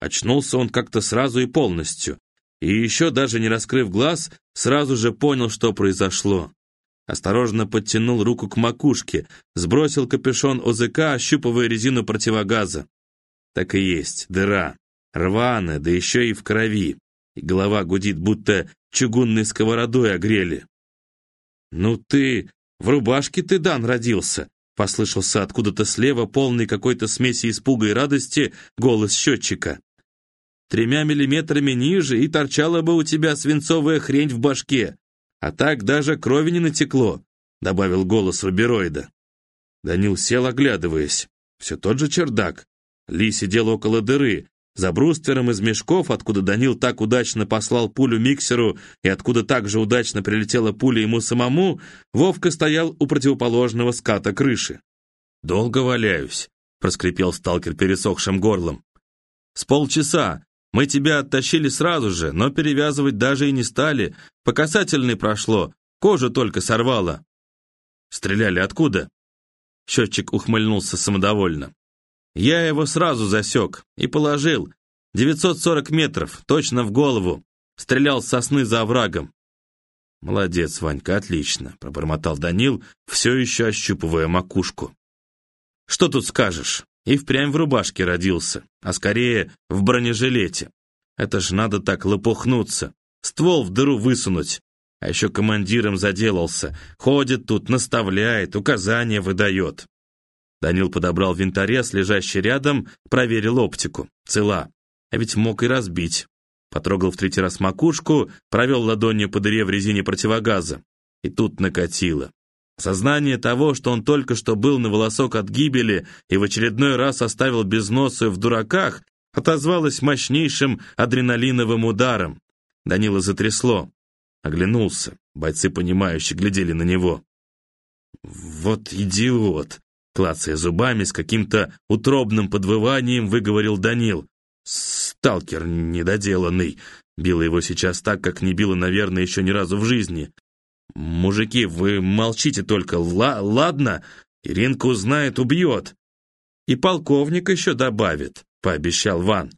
Очнулся он как-то сразу и полностью. И еще даже не раскрыв глаз, сразу же понял, что произошло. Осторожно подтянул руку к макушке, сбросил капюшон ОЗК, ощупывая резину противогаза. Так и есть, дыра. Рваная, да еще и в крови. И голова гудит, будто чугунной сковородой огрели. «Ну ты, в рубашке ты, Дан, родился!» Послышался откуда-то слева, полный какой-то смеси испуга и радости, голос счетчика. «Тремя миллиметрами ниже, и торчала бы у тебя свинцовая хрень в башке. А так даже крови не натекло», — добавил голос рубероида. Данил сел, оглядываясь. Все тот же чердак. Ли сидел около дыры, за бруствером из мешков, откуда Данил так удачно послал пулю миксеру и откуда также удачно прилетела пуля ему самому, Вовка стоял у противоположного ската крыши. «Долго валяюсь», — проскрипел сталкер пересохшим горлом. «С полчаса. Мы тебя оттащили сразу же, но перевязывать даже и не стали. По касательной прошло, кожу только сорвало». «Стреляли откуда?» Счетчик ухмыльнулся самодовольно. Я его сразу засек и положил. 940 метров, точно в голову. Стрелял с сосны за оврагом. «Молодец, Ванька, отлично», — пробормотал Данил, все еще ощупывая макушку. «Что тут скажешь? И впрямь в рубашке родился, а скорее в бронежилете. Это ж надо так лопухнуться, ствол в дыру высунуть. А еще командиром заделался, ходит тут, наставляет, указания выдает. Данил подобрал винторез, лежащий рядом, проверил оптику. Цела. А ведь мог и разбить. Потрогал в третий раз макушку, провел ладонью по дыре в резине противогаза. И тут накатило. Сознание того, что он только что был на волосок от гибели и в очередной раз оставил безносую в дураках, отозвалось мощнейшим адреналиновым ударом. Данила затрясло. Оглянулся. Бойцы, понимающие, глядели на него. «Вот идиот!» Клацая зубами, с каким-то утробным подвыванием выговорил Данил. «Сталкер недоделанный!» Била его сейчас так, как не била, наверное, еще ни разу в жизни. «Мужики, вы молчите только, Ла ладно? Иринка узнает, убьет!» «И полковник еще добавит», — пообещал Ван.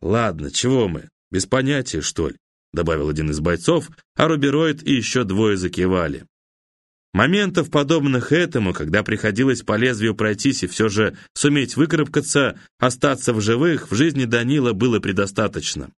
«Ладно, чего мы? Без понятия, что ли?» — добавил один из бойцов, а Рубероид и еще двое закивали. Моментов, подобных этому, когда приходилось по лезвию пройтись и все же суметь выкарабкаться, остаться в живых, в жизни Данила было предостаточно.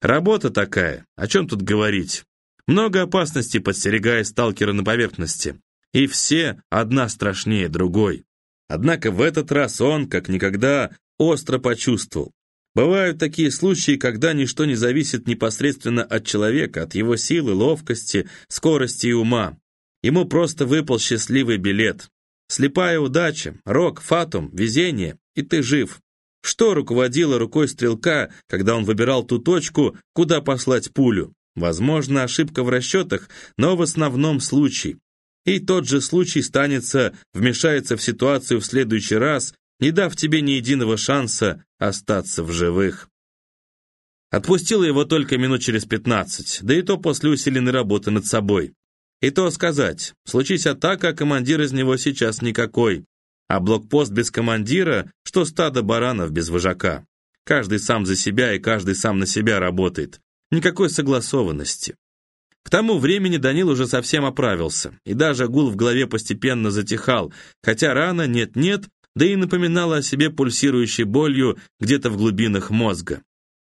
Работа такая, о чем тут говорить? Много опасностей подстерегая сталкера на поверхности. И все одна страшнее другой. Однако в этот раз он, как никогда, остро почувствовал. Бывают такие случаи, когда ничто не зависит непосредственно от человека, от его силы, ловкости, скорости и ума. Ему просто выпал счастливый билет. Слепая удача, рок, фатум, везение, и ты жив. Что руководило рукой стрелка, когда он выбирал ту точку, куда послать пулю? Возможно, ошибка в расчетах, но в основном случай. И тот же случай станется, вмешается в ситуацию в следующий раз, не дав тебе ни единого шанса остаться в живых. Отпустила его только минут через пятнадцать, да и то после усиленной работы над собой. И то сказать, случись атака, командир из него сейчас никакой. А блокпост без командира, что стадо баранов без вожака. Каждый сам за себя и каждый сам на себя работает. Никакой согласованности. К тому времени Данил уже совсем оправился, и даже гул в голове постепенно затихал, хотя рана нет-нет, да и напоминала о себе пульсирующей болью где-то в глубинах мозга.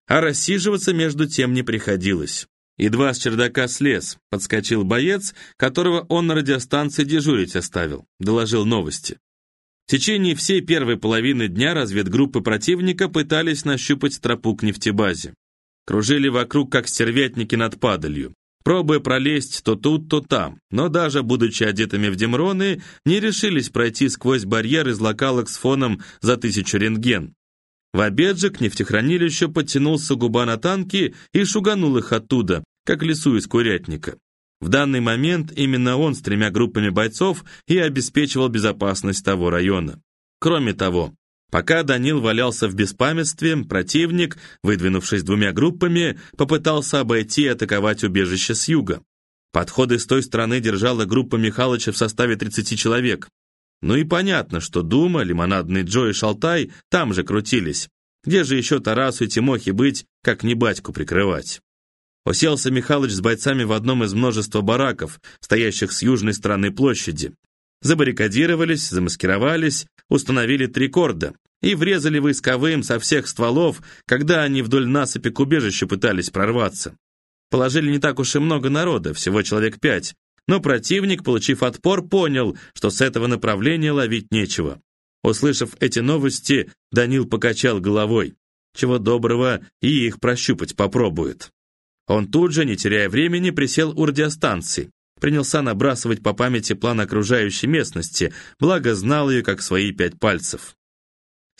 А рассиживаться между тем не приходилось. Едва с чердака слез, подскочил боец, которого он на радиостанции дежурить оставил, доложил новости. В течение всей первой половины дня разведгруппы противника пытались нащупать тропу к нефтебазе. Кружили вокруг, как стервятники над падалью, пробуя пролезть то тут, то там, но даже будучи одетыми в демроны, не решились пройти сквозь барьер из локалок с фоном за тысячу рентген. В обед же к нефтехранилищу подтянулся губа на танки и шуганул их оттуда, как лесу из курятника. В данный момент именно он с тремя группами бойцов и обеспечивал безопасность того района. Кроме того, пока Данил валялся в беспамятстве, противник, выдвинувшись двумя группами, попытался обойти и атаковать убежище с юга. Подходы с той стороны держала группа Михалыча в составе 30 человек. Ну и понятно, что Дума, Лимонадный Джо и Шалтай там же крутились. Где же еще Тарасу и Тимохе быть, как не батьку прикрывать? Уселся Михалыч с бойцами в одном из множества бараков, стоящих с южной стороны площади. Забаррикадировались, замаскировались, установили три корда и врезали войсковым со всех стволов, когда они вдоль насыпи к убежищу пытались прорваться. Положили не так уж и много народа, всего человек пять, но противник, получив отпор, понял, что с этого направления ловить нечего. Услышав эти новости, Данил покачал головой. Чего доброго, и их прощупать попробует. Он тут же, не теряя времени, присел у радиостанции. Принялся набрасывать по памяти план окружающей местности, благо знал ее как свои пять пальцев.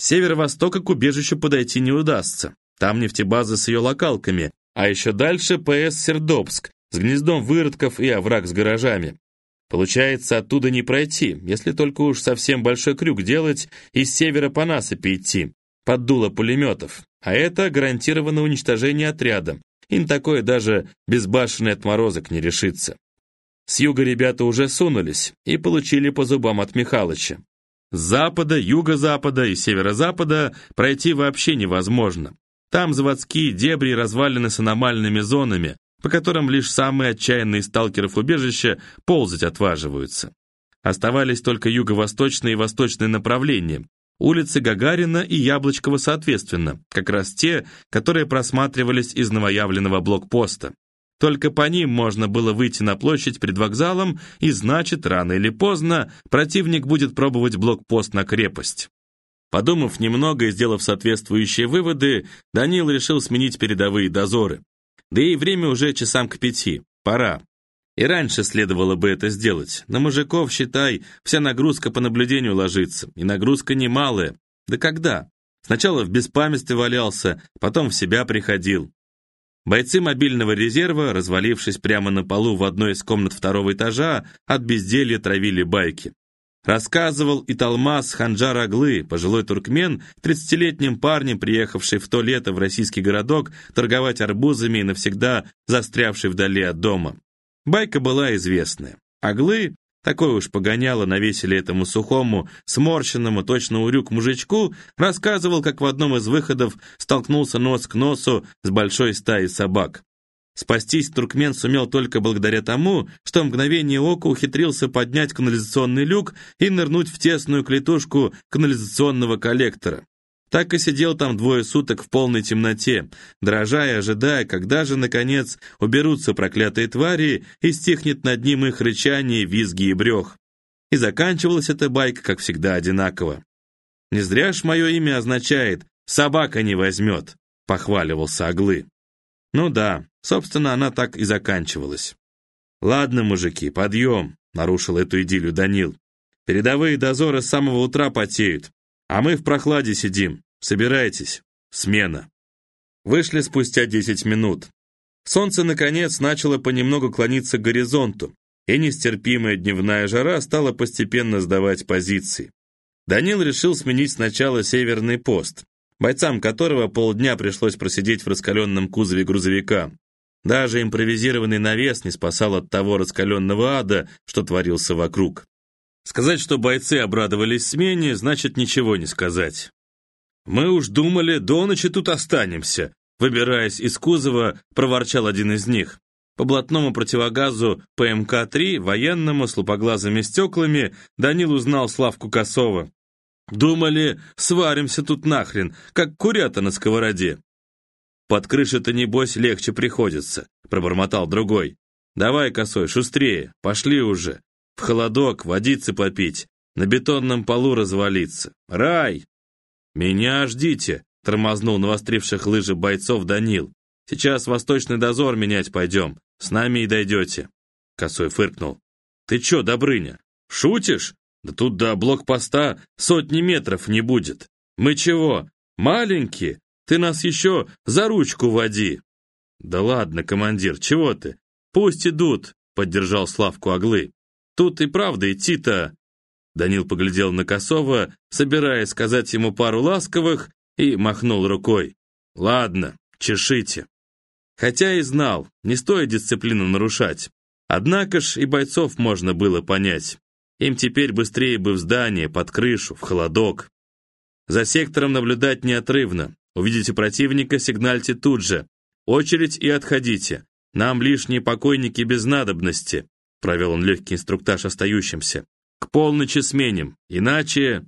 Северо-востока к убежищу подойти не удастся. Там нефтебаза с ее локалками, а еще дальше ПС Сердобск с гнездом выродков и овраг с гаражами. Получается, оттуда не пройти, если только уж совсем большой крюк делать и с севера по насыпи идти, под дуло пулеметов. А это гарантированное уничтожение отряда. Им такое даже безбашенный отморозок не решится. С юга ребята уже сунулись и получили по зубам от Михалыча. С запада, юго-запада и северо-запада пройти вообще невозможно. Там заводские дебри развалины с аномальными зонами, по которым лишь самые отчаянные сталкеров убежища ползать отваживаются. Оставались только юго-восточные и восточные направления, улицы Гагарина и Яблочкова соответственно, как раз те, которые просматривались из новоявленного блокпоста. Только по ним можно было выйти на площадь перед вокзалом, и значит, рано или поздно противник будет пробовать блокпост на крепость. Подумав немного и сделав соответствующие выводы, Данил решил сменить передовые дозоры. Да и время уже часам к пяти. Пора. И раньше следовало бы это сделать. На мужиков, считай, вся нагрузка по наблюдению ложится. И нагрузка немалая. Да когда? Сначала в беспамятстве валялся, потом в себя приходил. Бойцы мобильного резерва, развалившись прямо на полу в одной из комнат второго этажа, от безделья травили байки. Рассказывал и Талмаз Ханджар Аглы, пожилой туркмен, 30-летним парнем, приехавший в то лето в российский городок торговать арбузами и навсегда застрявший вдали от дома. Байка была известная. Аглы, такое уж погоняло навесили этому сухому, сморщенному, точно урюк мужичку, рассказывал, как в одном из выходов столкнулся нос к носу с большой стаей собак. Спастись туркмен сумел только благодаря тому, что в мгновение ока ухитрился поднять канализационный люк и нырнуть в тесную клетушку канализационного коллектора. Так и сидел там двое суток в полной темноте, дрожа и ожидая, когда же, наконец, уберутся проклятые твари и стихнет над ним их рычание, визги и брех. И заканчивалась эта байка, как всегда, одинаково. «Не зря ж мое имя означает «собака не возьмет», — похваливался Оглы. Ну да, собственно, она так и заканчивалась. «Ладно, мужики, подъем», — нарушил эту идиллию Данил. «Передовые дозоры с самого утра потеют, а мы в прохладе сидим. Собирайтесь. Смена». Вышли спустя десять минут. Солнце, наконец, начало понемногу клониться к горизонту, и нестерпимая дневная жара стала постепенно сдавать позиции. Данил решил сменить сначала северный пост, бойцам которого полдня пришлось просидеть в раскаленном кузове грузовика. Даже импровизированный навес не спасал от того раскаленного ада, что творился вокруг. Сказать, что бойцы обрадовались смене, значит ничего не сказать. «Мы уж думали, до ночи тут останемся», выбираясь из кузова, проворчал один из них. По блатному противогазу ПМК-3, военному, с лупоглазыми стеклами, Данил узнал Славку Косова. Думали, сваримся тут нахрен, как курята на сковороде. Под крышей-то, небось, легче приходится, пробормотал другой. Давай, косой, шустрее, пошли уже. В холодок водицы попить, на бетонном полу развалиться. Рай! Меня ждите, тормознул навостривших лыжи бойцов Данил. Сейчас восточный дозор менять пойдем, с нами и дойдете. Косой фыркнул. Ты чё, Добрыня, шутишь? Да тут до блокпоста сотни метров не будет. Мы чего, маленькие? Ты нас еще за ручку води. Да ладно, командир, чего ты? Пусть идут, поддержал Славку Оглы. Тут и правда идти-то... Данил поглядел на Косова, собираясь сказать ему пару ласковых, и махнул рукой. «Ладно, чешите». Хотя и знал, не стоит дисциплину нарушать. Однако ж и бойцов можно было понять. Им теперь быстрее бы в здание, под крышу, в холодок. За сектором наблюдать неотрывно. Увидите противника, сигнальте тут же. Очередь и отходите. Нам лишние покойники без надобности», провел он легкий инструктаж остающимся. «К полночи сменим, иначе...»